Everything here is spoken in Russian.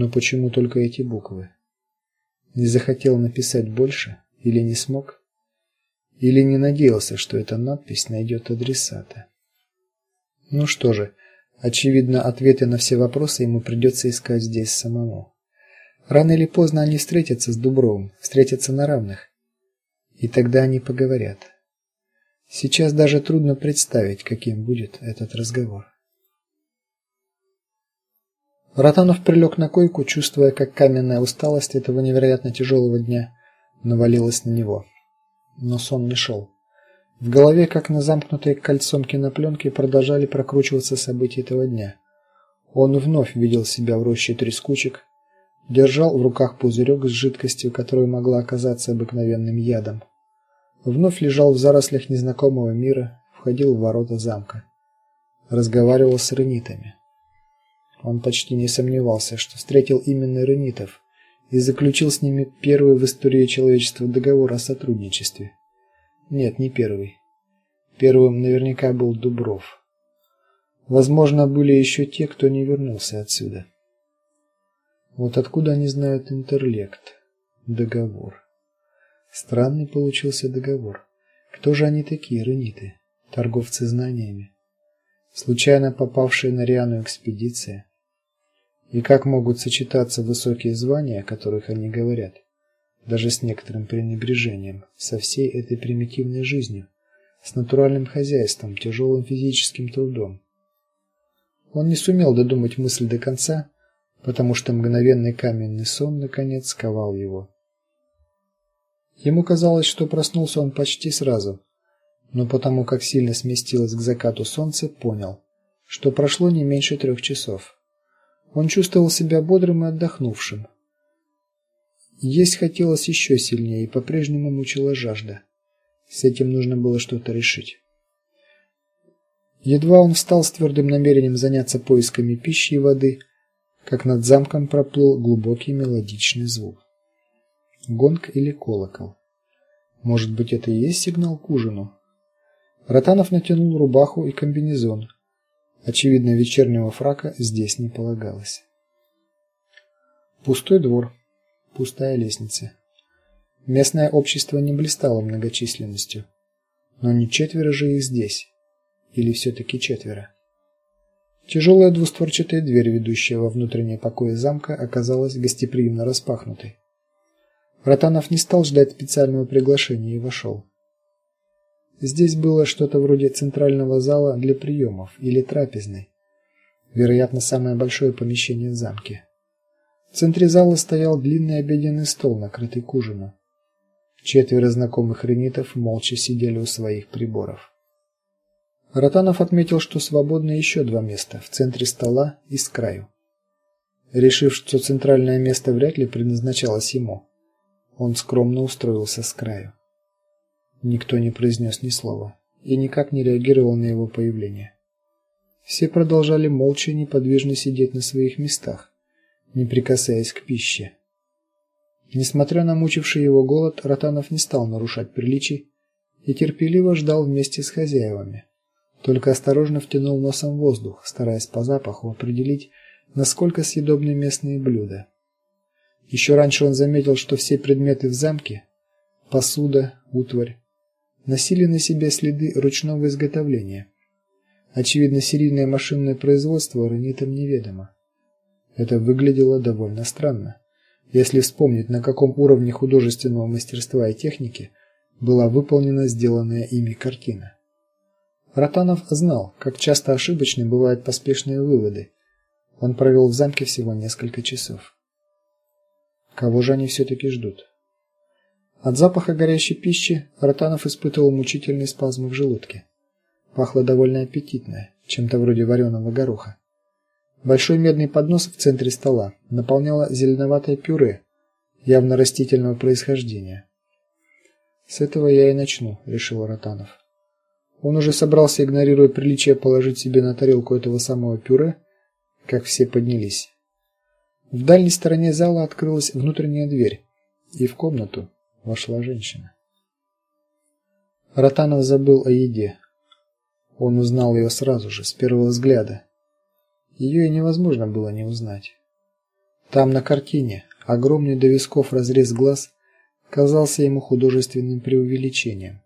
Но почему только эти буквы? Не захотел написать больше или не смог? Или не надеялся, что эта надпись найдет адресата? Ну что же, очевидно, ответы на все вопросы ему придется искать здесь самому. Рано или поздно они встретятся с Дубровым, встретятся на равных. И тогда они поговорят. Сейчас даже трудно представить, каким будет этот разговор. Ротанов прилег на койку, чувствуя, как каменная усталость этого невероятно тяжелого дня навалилась на него. Но сон не шел. В голове, как на замкнутой кольцом кинопленке, продолжали прокручиваться события этого дня. Он вновь видел себя в роще трескучек, держал в руках пузырек с жидкостью, которая могла оказаться обыкновенным ядом. Вновь лежал в зарослях незнакомого мира, входил в ворота замка. Разговаривал с ренитами. Он почти не сомневался, что встретил именно ренитов и заключил с ними первый в истории человечества договор о сотрудничестве. Нет, не первый. Первым наверняка был Дубров. Возможно, были еще те, кто не вернулся отсюда. Вот откуда они знают интерлект, договор. Странный получился договор. Кто же они такие, рениты? Торговцы знаниями, случайно попавшие на Риану экспедиция? И как могут сочетаться высокие звания, о которых они говорят, даже с некоторым пренебрежением, со всей этой примитивной жизнью, с натуральным хозяйством, тяжелым физическим трудом? Он не сумел додумать мысль до конца, потому что мгновенный каменный сон наконец сковал его. Ему казалось, что проснулся он почти сразу, но потому как сильно сместилось к закату солнце, понял, что прошло не меньше трех часов. Он чувствовал себя бодрым и отдохнувшим. Есть хотелось еще сильнее, и по-прежнему мучила жажда. С этим нужно было что-то решить. Едва он встал с твердым намерением заняться поисками пищи и воды, как над замком проплыл глубокий мелодичный звук. Гонг или колокол? Может быть, это и есть сигнал к ужину? Ротанов натянул рубаху и комбинезон. Очевидно, вечернего фрака здесь не полагалось. Пустой двор, пустая лестница. Местное общество не блистало многочисленностью, но не четверо же их здесь, или все таки четверо. Тяжелая двустворчатая дверь, ведущая во внутренние покои замка, оказалась гостеприимно распахнутой. Ротанов не стал ждать специального приглашения и вошел. Здесь было что-то вроде центрального зала для приемов или трапезной. Вероятно, самое большое помещение в замке. В центре зала стоял длинный обеденный стол, накрытый к ужину. Четверо знакомых ренитов молча сидели у своих приборов. Ротанов отметил, что свободно еще два места в центре стола и с краю. Решив, что центральное место вряд ли предназначалось ему, он скромно устроился с краю. Никто не произнес ни слова и никак не реагировал на его появление. Все продолжали молча и неподвижно сидеть на своих местах, не прикасаясь к пище. Несмотря на мучивший его голод, Ротанов не стал нарушать приличий и терпеливо ждал вместе с хозяевами. Только осторожно втянул носом воздух, стараясь по запаху определить, насколько съедобны местные блюда. Еще раньше он заметил, что все предметы в замке посуда, утварь носили на себе следы ручного изготовления. Очевидно, серийное машинное производство ранитам неведомо. Это выглядело довольно странно, если вспомнить, на каком уровне художественного мастерства и техники была выполнена сделанная ими картина. Ротанов знал, как часто ошибочны бывают поспешные выводы. Он провел в замке всего несколько часов. Кого же они все таки ждут? От запаха горящей пищи Ротанов испытывал мучительный спазм в желудке. Пахло довольно аппетитно, чем-то вроде вареного гороха. Большой медный поднос в центре стола наполняло зеленоватое пюре, явно растительного происхождения. С этого я и начну, решил Ротанов. Он уже собрался, игнорируя приличие, положить себе на тарелку этого самого пюре, как все поднялись. В дальней стороне зала открылась внутренняя дверь, и в комнату вошла женщина. Ротанов забыл о еде. Он узнал ее сразу же, с первого взгляда. Ее и невозможно было не узнать. Там на картине огромный до висков разрез глаз казался ему художественным преувеличением.